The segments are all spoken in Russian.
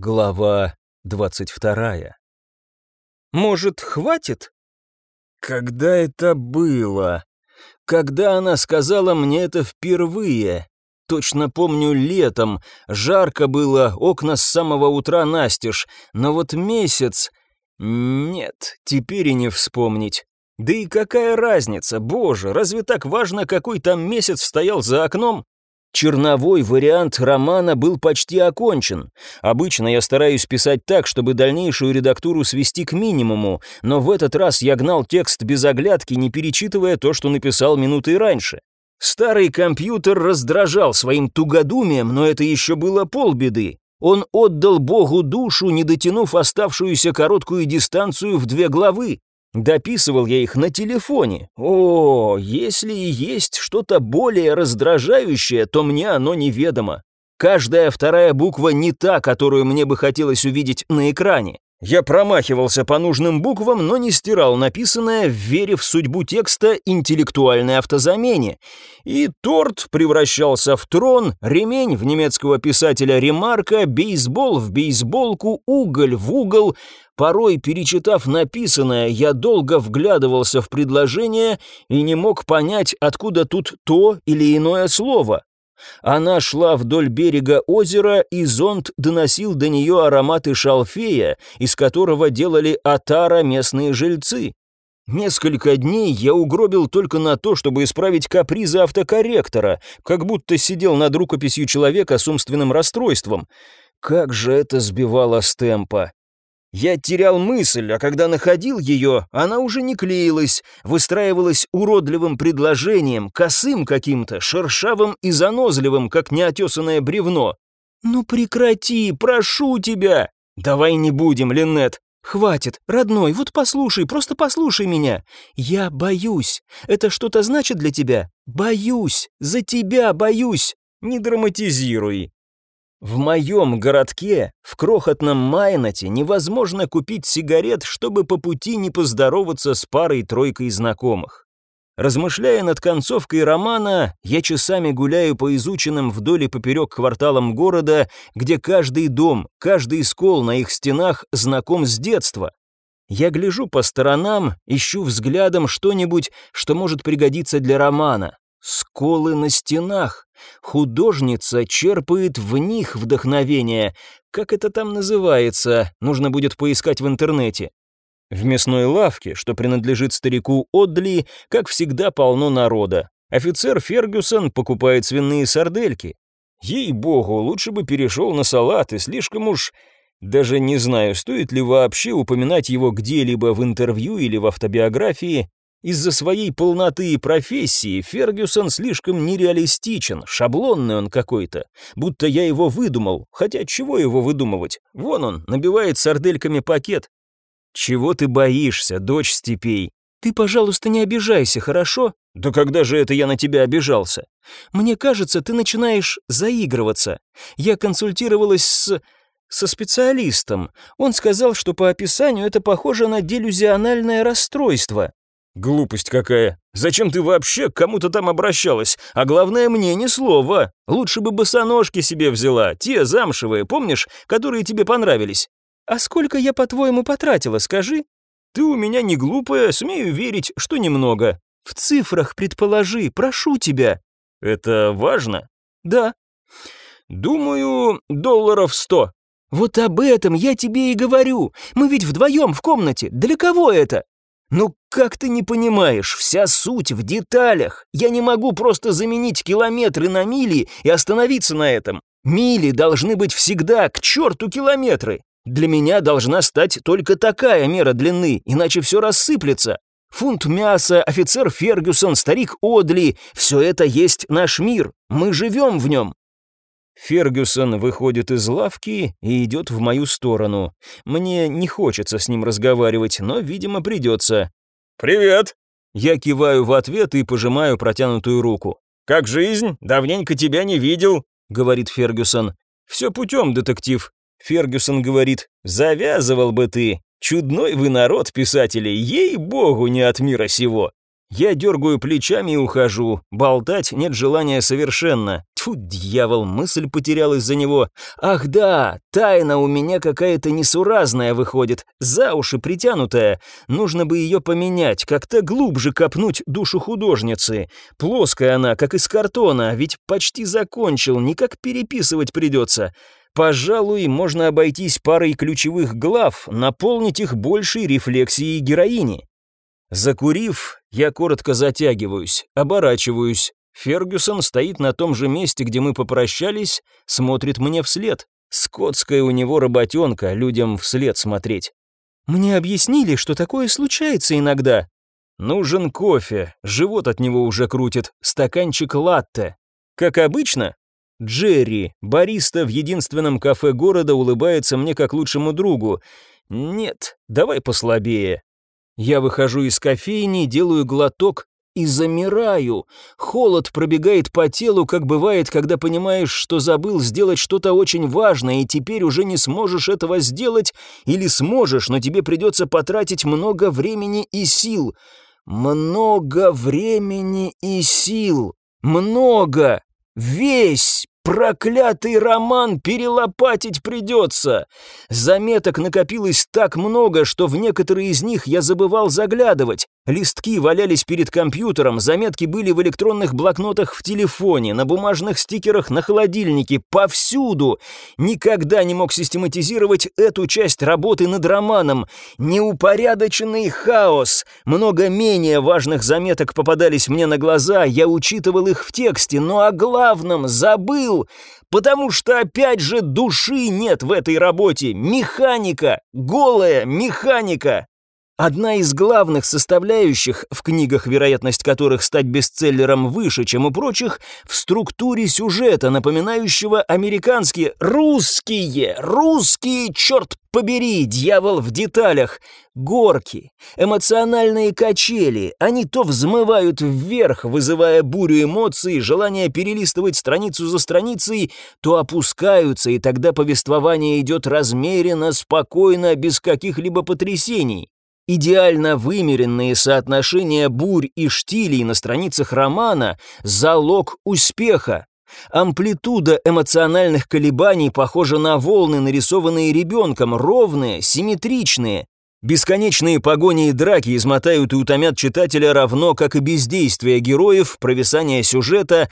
Глава двадцать вторая. «Может, хватит?» Когда это было? Когда она сказала мне это впервые? Точно помню летом, жарко было, окна с самого утра настежь, но вот месяц... Нет, теперь и не вспомнить. Да и какая разница, боже, разве так важно, какой там месяц стоял за окном? Черновой вариант романа был почти окончен. Обычно я стараюсь писать так, чтобы дальнейшую редактуру свести к минимуму, но в этот раз я гнал текст без оглядки, не перечитывая то, что написал минуты раньше. Старый компьютер раздражал своим тугодумием, но это еще было полбеды. Он отдал Богу душу, не дотянув оставшуюся короткую дистанцию в две главы. Дописывал я их на телефоне. О, если и есть что-то более раздражающее, то мне оно неведомо. Каждая вторая буква не та, которую мне бы хотелось увидеть на экране. Я промахивался по нужным буквам, но не стирал написанное, верив в судьбу текста интеллектуальной автозамене. И торт превращался в трон, ремень в немецкого писателя Ремарка, бейсбол в бейсболку, уголь в угол. Порой, перечитав написанное, я долго вглядывался в предложение и не мог понять, откуда тут то или иное слово. Она шла вдоль берега озера, и зонт доносил до нее ароматы шалфея, из которого делали атара местные жильцы. Несколько дней я угробил только на то, чтобы исправить капризы автокорректора, как будто сидел над рукописью человека с умственным расстройством. Как же это сбивало с темпа. Я терял мысль, а когда находил ее, она уже не клеилась, выстраивалась уродливым предложением, косым каким-то, шершавым и занозливым, как неотесанное бревно. «Ну прекрати, прошу тебя!» «Давай не будем, Линнет!» «Хватит, родной, вот послушай, просто послушай меня. Я боюсь. Это что-то значит для тебя? Боюсь. За тебя боюсь. Не драматизируй. В моем городке, в крохотном Майнате, невозможно купить сигарет, чтобы по пути не поздороваться с парой-тройкой знакомых. Размышляя над концовкой романа, я часами гуляю по изученным вдоль и поперек кварталам города, где каждый дом, каждый скол на их стенах знаком с детства. Я гляжу по сторонам, ищу взглядом что-нибудь, что может пригодиться для романа. Сколы на стенах. Художница черпает в них вдохновение. Как это там называется? Нужно будет поискать в интернете. В мясной лавке, что принадлежит старику Одли, как всегда полно народа. Офицер Фергюсон покупает свиные сардельки. Ей-богу, лучше бы перешел на салаты, слишком уж... Даже не знаю, стоит ли вообще упоминать его где-либо в интервью или в автобиографии. Из-за своей полноты и профессии Фергюсон слишком нереалистичен, шаблонный он какой-то, будто я его выдумал, хотя чего его выдумывать? Вон он, набивает сардельками пакет. Чего ты боишься, дочь степей? Ты, пожалуйста, не обижайся, хорошо? Да когда же это я на тебя обижался? Мне кажется, ты начинаешь заигрываться. Я консультировалась с со специалистом. Он сказал, что по описанию это похоже на делюзиональное расстройство. «Глупость какая! Зачем ты вообще к кому-то там обращалась? А главное, мне ни слова. Лучше бы босоножки себе взяла, те замшевые, помнишь, которые тебе понравились. А сколько я, по-твоему, потратила, скажи? Ты у меня не глупая, смею верить, что немного. В цифрах предположи, прошу тебя». «Это важно?» «Да». «Думаю, долларов сто». «Вот об этом я тебе и говорю. Мы ведь вдвоем в комнате. Для кого это?» «Ну как ты не понимаешь, вся суть в деталях. Я не могу просто заменить километры на мили и остановиться на этом. Мили должны быть всегда, к черту километры. Для меня должна стать только такая мера длины, иначе все рассыплется. Фунт мяса, офицер Фергюсон, старик Одли — все это есть наш мир. Мы живем в нем. Фергюсон выходит из лавки и идет в мою сторону. Мне не хочется с ним разговаривать, но, видимо, придется. «Привет!» Я киваю в ответ и пожимаю протянутую руку. «Как жизнь? Давненько тебя не видел», — говорит Фергюсон. «Все путем, детектив». Фергюсон говорит, «Завязывал бы ты. Чудной вы народ, писателей, ей-богу, не от мира сего». Я дергаю плечами и ухожу. Болтать нет желания совершенно. Тьфу, дьявол, мысль потерялась за него. Ах да, тайна у меня какая-то несуразная выходит, за уши притянутая. Нужно бы ее поменять, как-то глубже копнуть душу художницы. Плоская она, как из картона, ведь почти закончил, никак переписывать придется. Пожалуй, можно обойтись парой ключевых глав, наполнить их большей рефлексией героини. Закурив, я коротко затягиваюсь, оборачиваюсь. Фергюсон стоит на том же месте, где мы попрощались, смотрит мне вслед. Скотская у него работенка, людям вслед смотреть. Мне объяснили, что такое случается иногда. Нужен кофе, живот от него уже крутит, стаканчик латте. Как обычно, Джерри, бариста в единственном кафе города, улыбается мне как лучшему другу. Нет, давай послабее. Я выхожу из кофейни, делаю глоток и замираю. Холод пробегает по телу, как бывает, когда понимаешь, что забыл сделать что-то очень важное, и теперь уже не сможешь этого сделать, или сможешь, но тебе придется потратить много времени и сил. Много времени и сил. Много. Весь Проклятый роман перелопатить придется. Заметок накопилось так много, что в некоторые из них я забывал заглядывать. Листки валялись перед компьютером, заметки были в электронных блокнотах в телефоне, на бумажных стикерах на холодильнике, повсюду. Никогда не мог систематизировать эту часть работы над романом. Неупорядоченный хаос. Много менее важных заметок попадались мне на глаза, я учитывал их в тексте, но о главном забыл, потому что опять же души нет в этой работе. Механика, голая механика. Одна из главных составляющих, в книгах, вероятность которых стать бестселлером выше, чем у прочих, в структуре сюжета, напоминающего американские «русские», «русские, черт побери, дьявол в деталях», горки, эмоциональные качели, они то взмывают вверх, вызывая бурю эмоций, желание перелистывать страницу за страницей, то опускаются, и тогда повествование идет размеренно, спокойно, без каких-либо потрясений. Идеально вымеренные соотношения бурь и штилей на страницах романа – залог успеха. Амплитуда эмоциональных колебаний похожа на волны, нарисованные ребенком, ровные, симметричные. Бесконечные погони и драки измотают и утомят читателя равно, как и бездействие героев, провисание сюжета.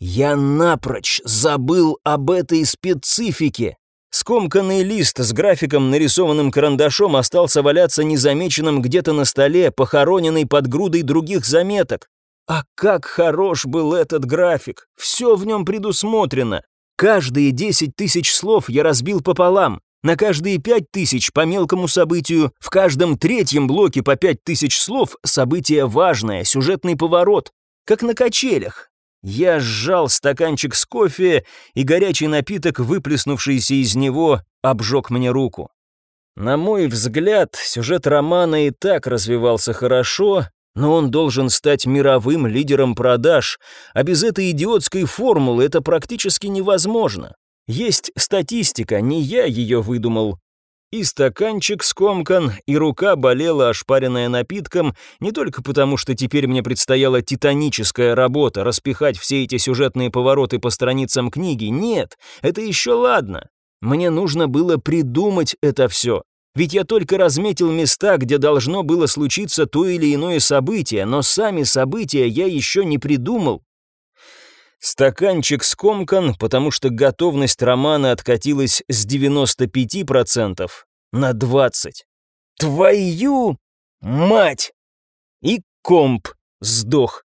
Я напрочь забыл об этой специфике. Скомканный лист с графиком, нарисованным карандашом, остался валяться незамеченным где-то на столе, похороненный под грудой других заметок. А как хорош был этот график! Все в нем предусмотрено. Каждые десять тысяч слов я разбил пополам. На каждые пять тысяч по мелкому событию, в каждом третьем блоке по пять тысяч слов событие важное, сюжетный поворот. Как на качелях. Я сжал стаканчик с кофе, и горячий напиток, выплеснувшийся из него, обжег мне руку. На мой взгляд, сюжет романа и так развивался хорошо, но он должен стать мировым лидером продаж, а без этой идиотской формулы это практически невозможно. Есть статистика, не я ее выдумал, и стаканчик скомкан, и рука болела, ошпаренная напитком, не только потому, что теперь мне предстояла титаническая работа, распихать все эти сюжетные повороты по страницам книги. Нет, это еще ладно. Мне нужно было придумать это все. Ведь я только разметил места, где должно было случиться то или иное событие, но сами события я еще не придумал. Стаканчик скомкан, потому что готовность романа откатилась с 95% на 20%. Твою мать! И комп сдох.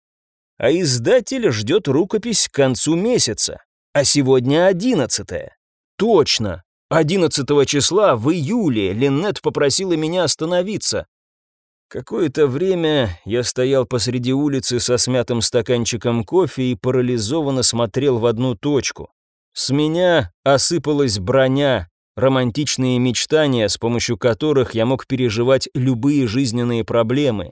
А издатель ждет рукопись к концу месяца. А сегодня 11 -е. Точно. 11 числа в июле Линнет попросила меня остановиться. Какое-то время я стоял посреди улицы со смятым стаканчиком кофе и парализованно смотрел в одну точку. С меня осыпалась броня, романтичные мечтания, с помощью которых я мог переживать любые жизненные проблемы.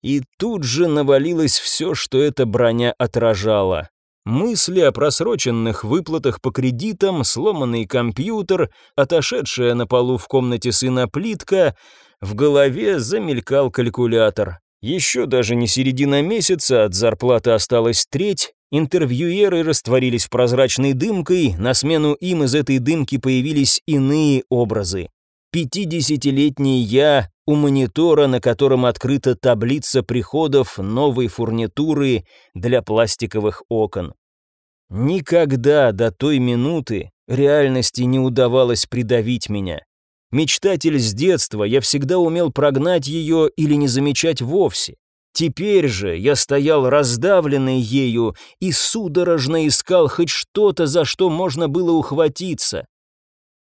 И тут же навалилось все, что эта броня отражала. Мысли о просроченных выплатах по кредитам, сломанный компьютер, отошедшая на полу в комнате сына плитка — в голове замелькал калькулятор. Еще даже не середина месяца, от зарплаты осталась треть, интервьюеры растворились в прозрачной дымкой, на смену им из этой дымки появились иные образы. Пятидесятилетний я у монитора, на котором открыта таблица приходов новой фурнитуры для пластиковых окон. Никогда до той минуты реальности не удавалось придавить меня. Мечтатель с детства, я всегда умел прогнать ее или не замечать вовсе. Теперь же я стоял раздавленный ею и судорожно искал хоть что-то, за что можно было ухватиться.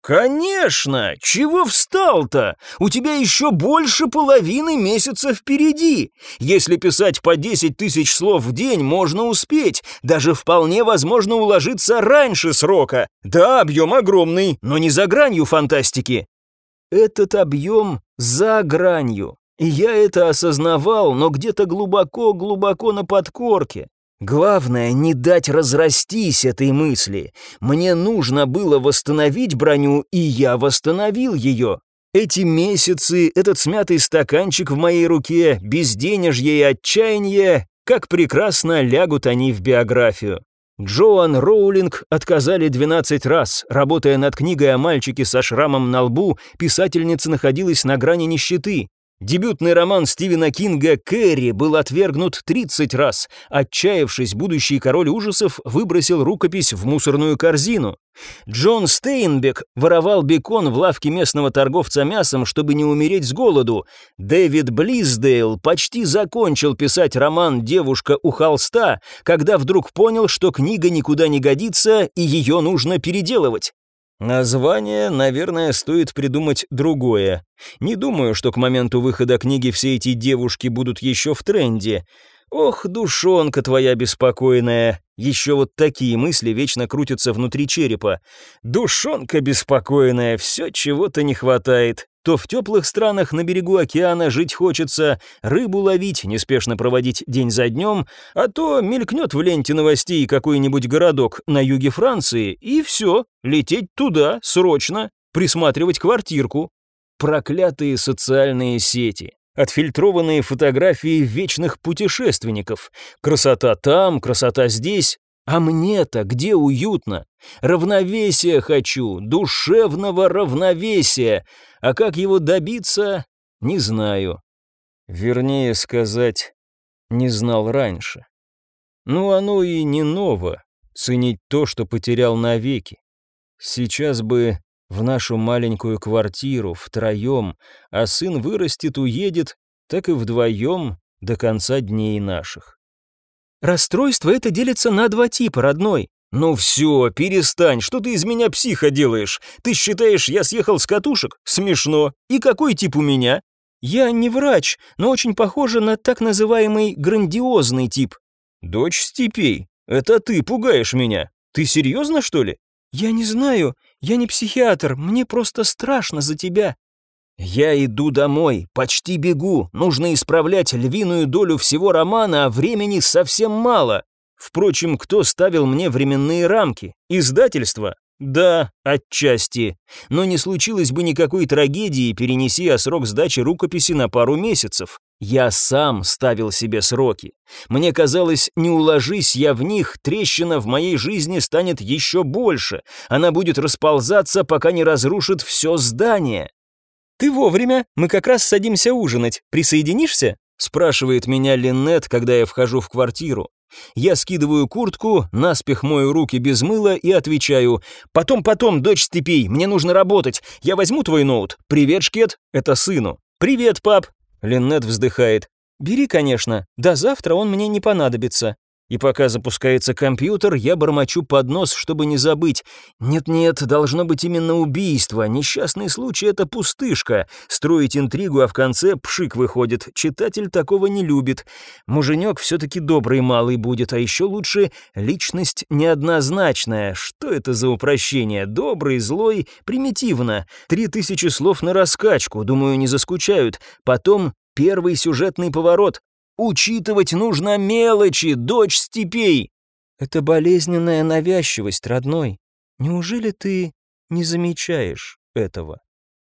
«Конечно! Чего встал-то? У тебя еще больше половины месяца впереди. Если писать по 10 тысяч слов в день, можно успеть. Даже вполне возможно уложиться раньше срока. Да, объем огромный, но не за гранью фантастики. Этот объем за гранью. И я это осознавал, но где-то глубоко-глубоко на подкорке. Главное, не дать разрастись этой мысли. Мне нужно было восстановить броню, и я восстановил ее. Эти месяцы, этот смятый стаканчик в моей руке, безденежье и отчаяние, как прекрасно лягут они в биографию. Джоан Роулинг отказали 12 раз. Работая над книгой о мальчике со шрамом на лбу, писательница находилась на грани нищеты. Дебютный роман Стивена Кинга «Кэрри» был отвергнут 30 раз. Отчаявшись, будущий король ужасов выбросил рукопись в мусорную корзину. Джон Стейнбек воровал бекон в лавке местного торговца мясом, чтобы не умереть с голоду. Дэвид Близдейл почти закончил писать роман «Девушка у холста», когда вдруг понял, что книга никуда не годится и ее нужно переделывать. Название, наверное, стоит придумать другое. Не думаю, что к моменту выхода книги все эти девушки будут еще в тренде. Ох, душонка твоя беспокойная. Еще вот такие мысли вечно крутятся внутри черепа. Душонка беспокойная, все чего-то не хватает. То в теплых странах на берегу океана жить хочется, рыбу ловить, неспешно проводить день за днем, а то мелькнет в ленте новостей какой-нибудь городок на юге Франции, и все, лететь туда, срочно, присматривать квартирку. Проклятые социальные сети. Отфильтрованные фотографии вечных путешественников. Красота там, красота здесь. А мне-то где уютно? Равновесия хочу, душевного равновесия. А как его добиться, не знаю. Вернее сказать, не знал раньше. Ну, оно и не ново, ценить то, что потерял навеки. Сейчас бы в нашу маленькую квартиру втроем, а сын вырастет, уедет, так и вдвоем до конца дней наших. Расстройство это делится на два типа, родной. «Ну все, перестань, что ты из меня психа делаешь? Ты считаешь, я съехал с катушек? Смешно. И какой тип у меня?» «Я не врач, но очень похожа на так называемый грандиозный тип». «Дочь степей, это ты пугаешь меня. Ты серьезно, что ли?» «Я не знаю, я не психиатр, мне просто страшно за тебя». «Я иду домой, почти бегу, нужно исправлять львиную долю всего романа, а времени совсем мало. Впрочем, кто ставил мне временные рамки? Издательство? Да, отчасти. Но не случилось бы никакой трагедии, перенеси я срок сдачи рукописи на пару месяцев. Я сам ставил себе сроки. Мне казалось, не уложись я в них, трещина в моей жизни станет еще больше. Она будет расползаться, пока не разрушит все здание. «Ты вовремя, мы как раз садимся ужинать. Присоединишься?» спрашивает меня Линнет, когда я вхожу в квартиру. Я скидываю куртку, наспех мою руки без мыла и отвечаю. «Потом-потом, дочь степей, мне нужно работать. Я возьму твой ноут. Привет, Шкет, это сыну». «Привет, пап». Линнет вздыхает. «Бери, конечно. До завтра он мне не понадобится». И пока запускается компьютер, я бормочу под нос, чтобы не забыть. Нет-нет, должно быть именно убийство. Несчастный случай — это пустышка. Строить интригу, а в конце пшик выходит. Читатель такого не любит. Муженек все-таки добрый малый будет, а еще лучше личность неоднозначная. Что это за упрощение? Добрый, злой, примитивно. Три тысячи слов на раскачку, думаю, не заскучают. Потом первый сюжетный поворот. Учитывать нужно мелочи, дочь степей. Это болезненная навязчивость, родной. Неужели ты не замечаешь этого?